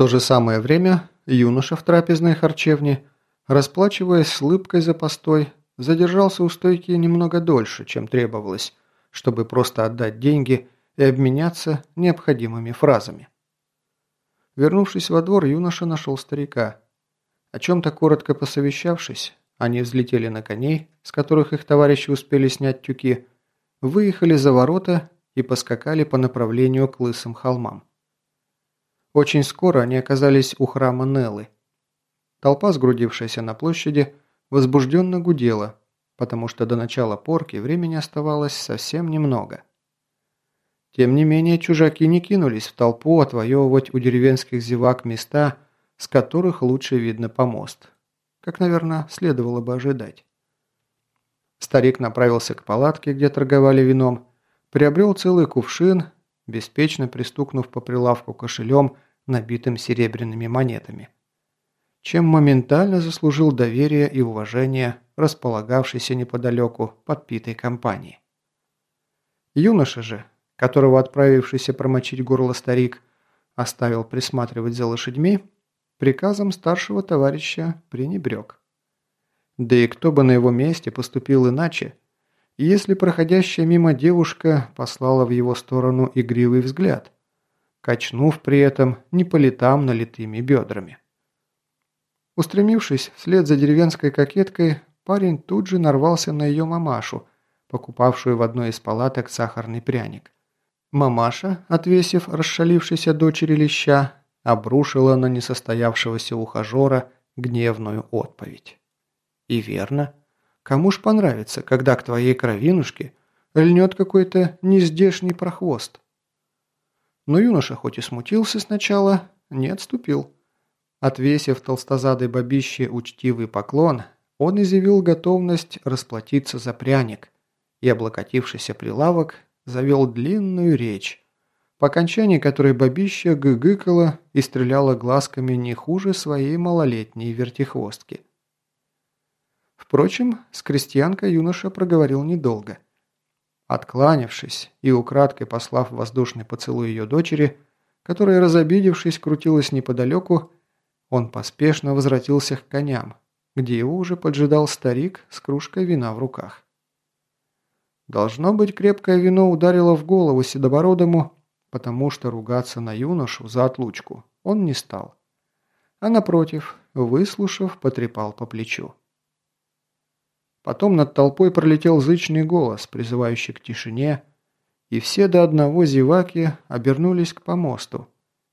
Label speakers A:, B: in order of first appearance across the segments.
A: то же самое время юноша в трапезной харчевне, расплачиваясь с улыбкой за постой, задержался у стойки немного дольше, чем требовалось, чтобы просто отдать деньги и обменяться необходимыми фразами. Вернувшись во двор, юноша нашел старика. О чем-то коротко посовещавшись, они взлетели на коней, с которых их товарищи успели снять тюки, выехали за ворота и поскакали по направлению к лысым холмам. Очень скоро они оказались у храма Неллы. Толпа, сгрудившаяся на площади, возбужденно гудела, потому что до начала порки времени оставалось совсем немного. Тем не менее, чужаки не кинулись в толпу отвоевывать у деревенских зевак места, с которых лучше видно помост, как, наверное, следовало бы ожидать. Старик направился к палатке, где торговали вином, приобрел целый кувшин, беспечно пристукнув по прилавку кошелем, набитым серебряными монетами. Чем моментально заслужил доверие и уважение располагавшейся неподалеку подпитой компании. Юноша же, которого отправившийся промочить горло старик оставил присматривать за лошадьми, приказом старшего товарища пренебрег. Да и кто бы на его месте поступил иначе, если проходящая мимо девушка послала в его сторону игривый взгляд, качнув при этом не по летам налитыми бедрами. Устремившись вслед за деревенской кокеткой, парень тут же нарвался на ее мамашу, покупавшую в одной из палаток сахарный пряник. Мамаша, отвесив расшалившейся дочери леща, обрушила на несостоявшегося ухажера гневную отповедь. И верно. Кому ж понравится, когда к твоей кровинушке льнет какой-то нездешний прохвост? Но юноша хоть и смутился сначала, не отступил. Отвесив толстозадой бабище учтивый поклон, он изъявил готовность расплатиться за пряник и, облокотившийся прилавок, завел длинную речь, по окончании которой бабища гыгыкала и стреляла глазками не хуже своей малолетней вертихвостки. Впрочем, с крестьянкой юноша проговорил недолго. Откланявшись и украдкой послав воздушный поцелуй ее дочери, которая, разобидевшись, крутилась неподалеку, он поспешно возвратился к коням, где его уже поджидал старик с кружкой вина в руках. Должно быть, крепкое вино ударило в голову седобородому, потому что ругаться на юношу за отлучку он не стал. А напротив, выслушав, потрепал по плечу. Потом над толпой пролетел зычный голос, призывающий к тишине, и все до одного зеваки обернулись к помосту,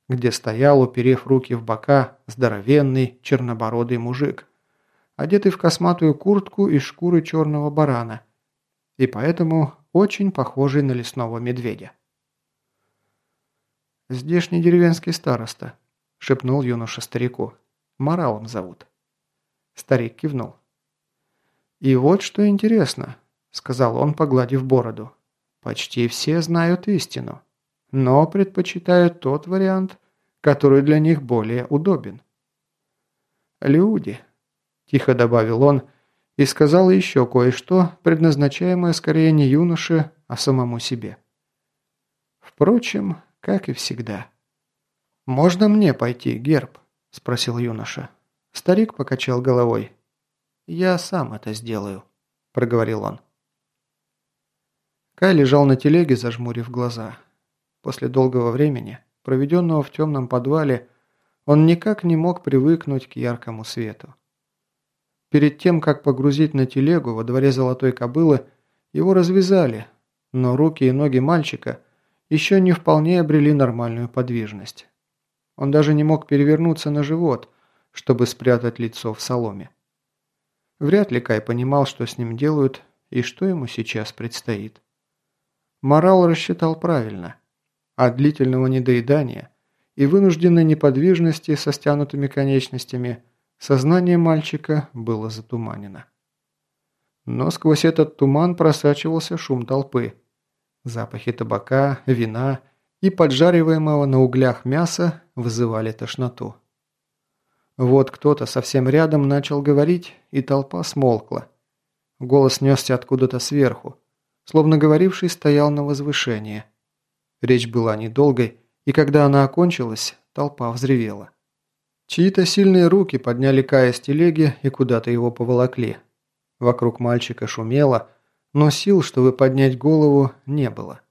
A: где стоял, уперев руки в бока, здоровенный чернобородый мужик, одетый в косматую куртку из шкуры черного барана, и поэтому очень похожий на лесного медведя. «Здешний деревенский староста», – шепнул юноша старику. «Моралом зовут». Старик кивнул. «И вот что интересно», – сказал он, погладив бороду. «Почти все знают истину, но предпочитают тот вариант, который для них более удобен». «Люди», – тихо добавил он, и сказал еще кое-что, предназначаемое скорее не юноше, а самому себе. Впрочем, как и всегда. «Можно мне пойти, Герб?» – спросил юноша. Старик покачал головой. «Я сам это сделаю», – проговорил он. Кай лежал на телеге, зажмурив глаза. После долгого времени, проведенного в темном подвале, он никак не мог привыкнуть к яркому свету. Перед тем, как погрузить на телегу во дворе золотой кобылы, его развязали, но руки и ноги мальчика еще не вполне обрели нормальную подвижность. Он даже не мог перевернуться на живот, чтобы спрятать лицо в соломе. Вряд ли Кай понимал, что с ним делают и что ему сейчас предстоит. Морал рассчитал правильно. От длительного недоедания и вынужденной неподвижности со стянутыми конечностями сознание мальчика было затуманено. Но сквозь этот туман просачивался шум толпы. Запахи табака, вина и поджариваемого на углях мяса вызывали тошноту. Вот кто-то совсем рядом начал говорить, и толпа смолкла. Голос несся откуда-то сверху, словно говоривший стоял на возвышении. Речь была недолгой, и когда она окончилась, толпа взревела. Чьи-то сильные руки подняли Кая с телеги и куда-то его поволокли. Вокруг мальчика шумело, но сил, чтобы поднять голову, не было.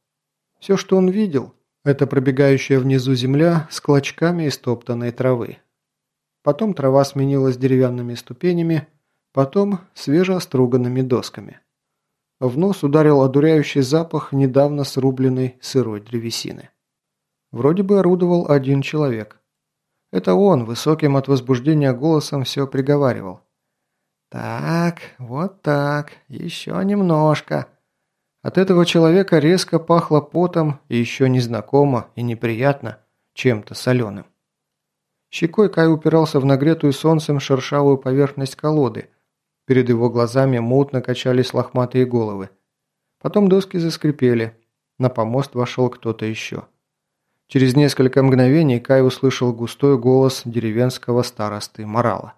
A: Все, что он видел, это пробегающая внизу земля с клочками истоптанной травы. Потом трава сменилась деревянными ступенями, потом свежеоструганными досками. В нос ударил одуряющий запах недавно срубленной сырой древесины. Вроде бы орудовал один человек. Это он, высоким от возбуждения голосом, все приговаривал. «Так, вот так, еще немножко». От этого человека резко пахло потом и еще незнакомо и неприятно чем-то соленым. Щекой Кай упирался в нагретую солнцем шершавую поверхность колоды. Перед его глазами мутно качались лохматые головы. Потом доски заскрипели. На помост вошел кто-то еще. Через несколько мгновений Кай услышал густой голос деревенского старосты Морала.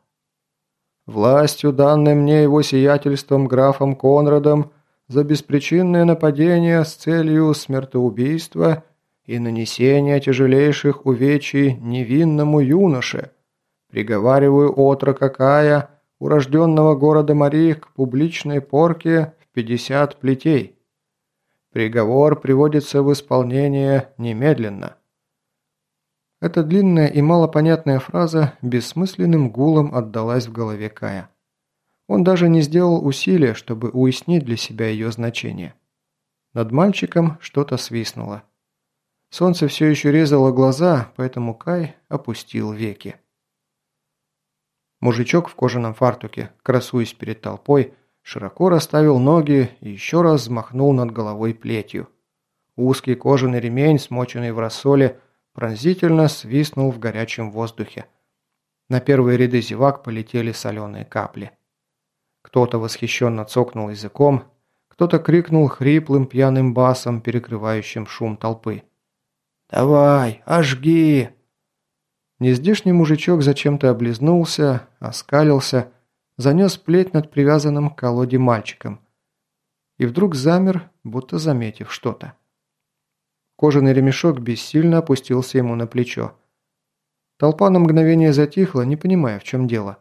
A: «Властью, данной мне его сиятельством графом Конрадом, за беспричинное нападение с целью смертоубийства и нанесения тяжелейших увечий невинному юноше, приговариваю отрока Кая, урожденного города Марии, к публичной порке в 50 плетей. Приговор приводится в исполнение немедленно. Эта длинная и малопонятная фраза бессмысленным гулом отдалась в голове Кая. Он даже не сделал усилия, чтобы уяснить для себя ее значение. Над мальчиком что-то свистнуло. Солнце все еще резало глаза, поэтому Кай опустил веки. Мужичок в кожаном фартуке, красуясь перед толпой, широко расставил ноги и еще раз взмахнул над головой плетью. Узкий кожаный ремень, смоченный в рассоле, пронзительно свистнул в горячем воздухе. На первые ряды зевак полетели соленые капли. Кто-то восхищенно цокнул языком, кто-то крикнул хриплым пьяным басом, перекрывающим шум толпы. «Давай, ожги!» Нездешний мужичок зачем-то облизнулся, оскалился, занес плеть над привязанным к колоде мальчиком. И вдруг замер, будто заметив что-то. Кожаный ремешок бессильно опустился ему на плечо. Толпа на мгновение затихла, не понимая, в чем дело.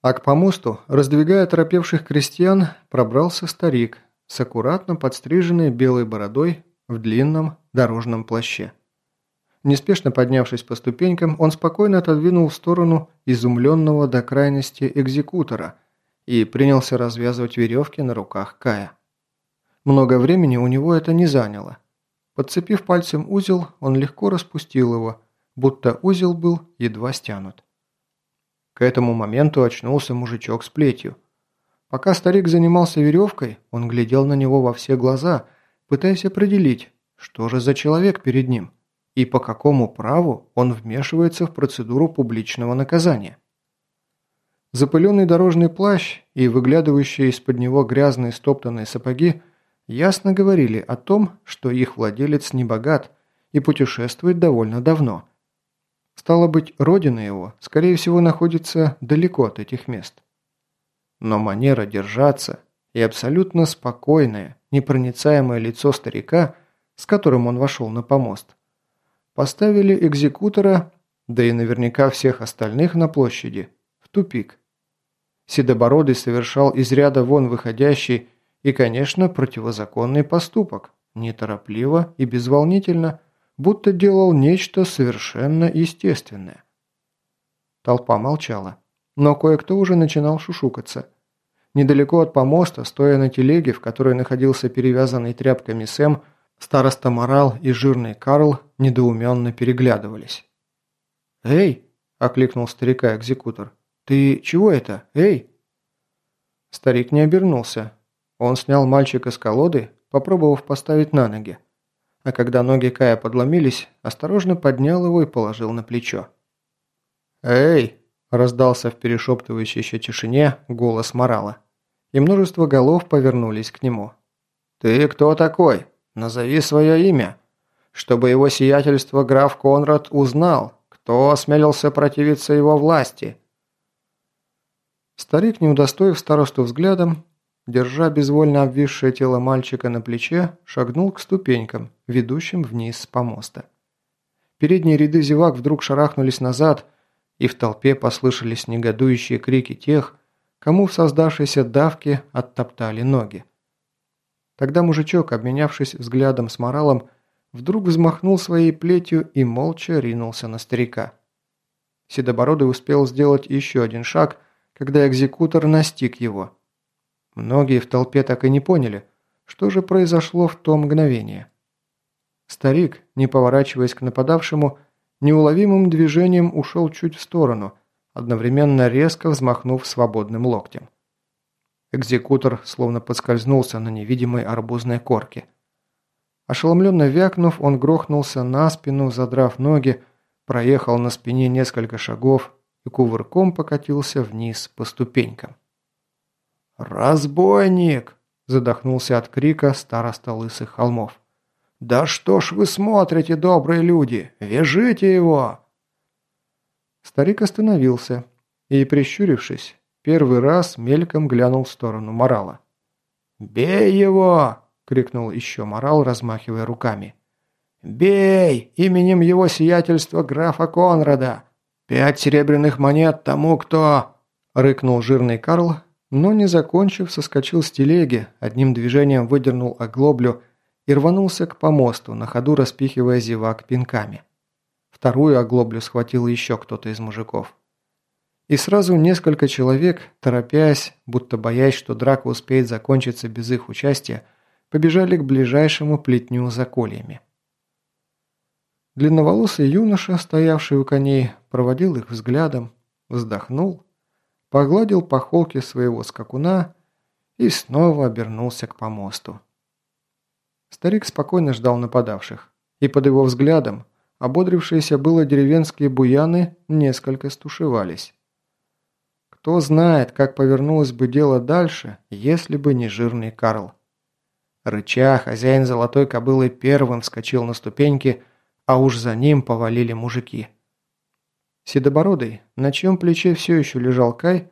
A: А к помосту, раздвигая торопевших крестьян, пробрался старик с аккуратно подстриженной белой бородой в длинном дорожном плаще. Неспешно поднявшись по ступенькам, он спокойно отодвинул в сторону изумленного до крайности экзекутора и принялся развязывать веревки на руках Кая. Много времени у него это не заняло. Подцепив пальцем узел, он легко распустил его, будто узел был едва стянут. К этому моменту очнулся мужичок с плетью. Пока старик занимался веревкой, он глядел на него во все глаза, пытаясь определить, что же за человек перед ним и по какому праву он вмешивается в процедуру публичного наказания. Запыленный дорожный плащ и выглядывающие из-под него грязные стоптанные сапоги ясно говорили о том, что их владелец не богат и путешествует довольно давно. Стало быть, родина его, скорее всего, находится далеко от этих мест. Но манера держаться и абсолютно спокойное, непроницаемое лицо старика, с которым он вошел на помост, поставили экзекутора, да и наверняка всех остальных на площади, в тупик. Седобородый совершал из ряда вон выходящий и, конечно, противозаконный поступок, неторопливо и безволнительно, будто делал нечто совершенно естественное. Толпа молчала, но кое-кто уже начинал шушукаться. Недалеко от помоста, стоя на телеге, в которой находился перевязанный тряпками Сэм, староста Морал и жирный Карл недоуменно переглядывались. «Эй!» – окликнул старика экзекутор. «Ты чего это? Эй!» Старик не обернулся, он снял мальчика с колоды, попробовав поставить на ноги. А когда ноги Кая подломились, осторожно поднял его и положил на плечо. «Эй!» – раздался в перешептывающейся тишине голос Морала. И множество голов повернулись к нему. «Ты кто такой? Назови свое имя, чтобы его сиятельство граф Конрад узнал, кто осмелился противиться его власти». Старик, не удостоив старосту взглядом, держа безвольно обвисшее тело мальчика на плече, шагнул к ступенькам, ведущим вниз с помоста. Передние ряды зевак вдруг шарахнулись назад, и в толпе послышались негодующие крики тех, кому в создавшейся давке оттоптали ноги. Тогда мужичок, обменявшись взглядом с моралом, вдруг взмахнул своей плетью и молча ринулся на старика. Седобородый успел сделать еще один шаг, когда экзекутор настиг его. Многие в толпе так и не поняли, что же произошло в то мгновение. Старик, не поворачиваясь к нападавшему, неуловимым движением ушел чуть в сторону, одновременно резко взмахнув свободным локтем. Экзекутор словно подскользнулся на невидимой арбузной корке. Ошеломленно вякнув, он грохнулся на спину, задрав ноги, проехал на спине несколько шагов и кувырком покатился вниз по ступенькам. «Разбойник!» – задохнулся от крика староста лысых холмов. «Да что ж вы смотрите, добрые люди! Вяжите его!» Старик остановился и, прищурившись, первый раз мельком глянул в сторону Морала. «Бей его!» – крикнул еще Морал, размахивая руками. «Бей! Именем его сиятельства графа Конрада! Пять серебряных монет тому, кто...» – рыкнул жирный Карл, но, не закончив, соскочил с телеги, одним движением выдернул оглоблю и рванулся к помосту, на ходу распихивая зевак пинками. Вторую оглоблю схватил еще кто-то из мужиков. И сразу несколько человек, торопясь, будто боясь, что драка успеет закончиться без их участия, побежали к ближайшему плетню за кольями. Длинноволосый юноша, стоявший у коней, проводил их взглядом, вздохнул погладил по холке своего скакуна и снова обернулся к помосту. Старик спокойно ждал нападавших, и под его взглядом ободрившиеся было деревенские буяны несколько стушевались. Кто знает, как повернулось бы дело дальше, если бы не жирный Карл. Рыча, хозяин золотой кобылы первым вскочил на ступеньки, а уж за ним повалили мужики – Седобородый, на чьем плече все еще лежал Кай,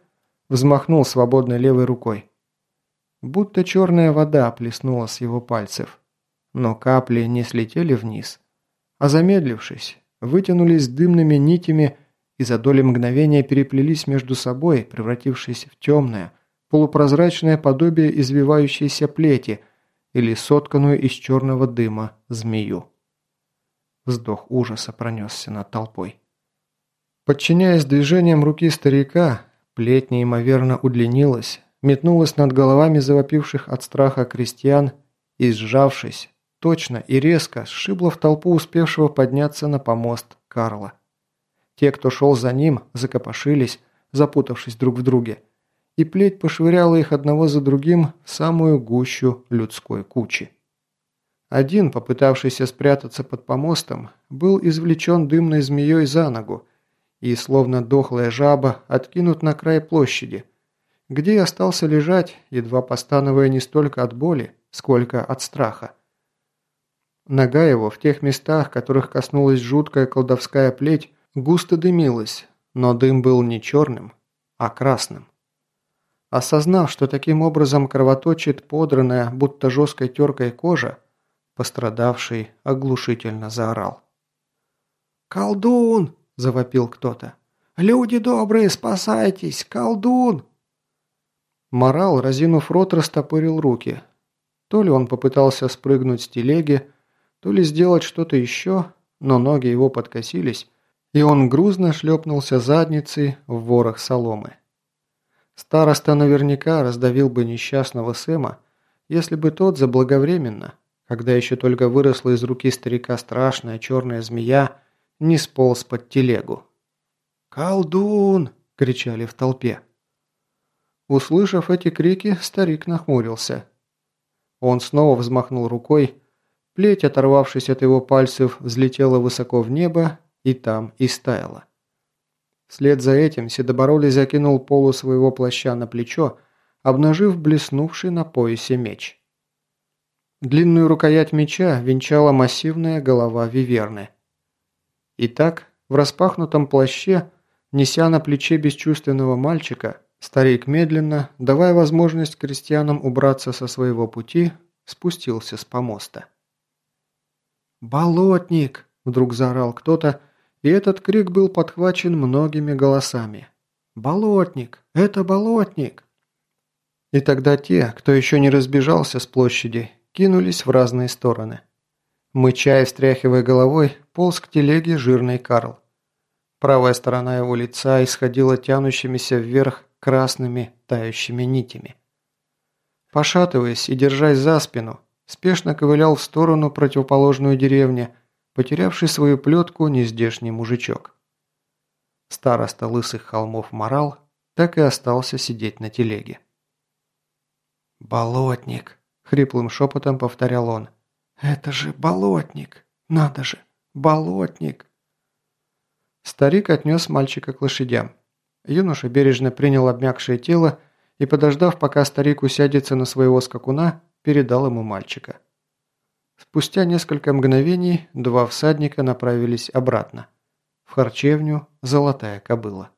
A: взмахнул свободной левой рукой. Будто черная вода плеснула с его пальцев. Но капли не слетели вниз, а замедлившись, вытянулись дымными нитями и за доли мгновения переплелись между собой, превратившись в темное, полупрозрачное подобие извивающейся плети или сотканную из черного дыма змею. Вздох ужаса пронесся над толпой. Подчиняясь движениям руки старика, плеть неимоверно удлинилась, метнулась над головами завопивших от страха крестьян и, сжавшись, точно и резко сшибла в толпу успевшего подняться на помост Карла. Те, кто шел за ним, закопошились, запутавшись друг в друге, и плеть пошвыряла их одного за другим в самую гущу людской кучи. Один, попытавшийся спрятаться под помостом, был извлечен дымной змеей за ногу, и, словно дохлая жаба, откинут на край площади, где и остался лежать, едва постановая не столько от боли, сколько от страха. Нога его в тех местах, которых коснулась жуткая колдовская плеть, густо дымилась, но дым был не черным, а красным. Осознав, что таким образом кровоточит подранная, будто жесткой теркой кожа, пострадавший оглушительно заорал. «Колдун! завопил кто-то. «Люди добрые, спасайтесь! Колдун!» Морал, разинув рот, растопырил руки. То ли он попытался спрыгнуть с телеги, то ли сделать что-то еще, но ноги его подкосились, и он грузно шлепнулся задницей в ворох соломы. Староста наверняка раздавил бы несчастного Сэма, если бы тот заблаговременно, когда еще только выросла из руки старика страшная черная змея, не сполз под телегу. «Колдун!» – кричали в толпе. Услышав эти крики, старик нахмурился. Он снова взмахнул рукой, плеть, оторвавшись от его пальцев, взлетела высоко в небо и там и стаяла. Вслед за этим Седобородый закинул полу своего плаща на плечо, обнажив блеснувший на поясе меч. Длинную рукоять меча венчала массивная голова Виверны – Итак, в распахнутом плаще, неся на плече бесчувственного мальчика, старик медленно, давая возможность крестьянам убраться со своего пути, спустился с помоста. «Болотник!» – вдруг заорал кто-то, и этот крик был подхвачен многими голосами. «Болотник! Это болотник!» И тогда те, кто еще не разбежался с площади, кинулись в разные стороны. Мыча и встряхивая головой, полз к телеге жирный Карл. Правая сторона его лица исходила тянущимися вверх красными тающими нитями. Пошатываясь и держась за спину, спешно ковылял в сторону противоположную деревни, потерявший свою плетку нездешний мужичок. Староста лысых холмов Морал так и остался сидеть на телеге. «Болотник!» – хриплым шепотом повторял он. «Это же болотник! Надо же! Болотник!» Старик отнес мальчика к лошадям. Юноша бережно принял обмякшее тело и, подождав, пока старик усядется на своего скакуна, передал ему мальчика. Спустя несколько мгновений два всадника направились обратно. В харчевню «Золотая кобыла».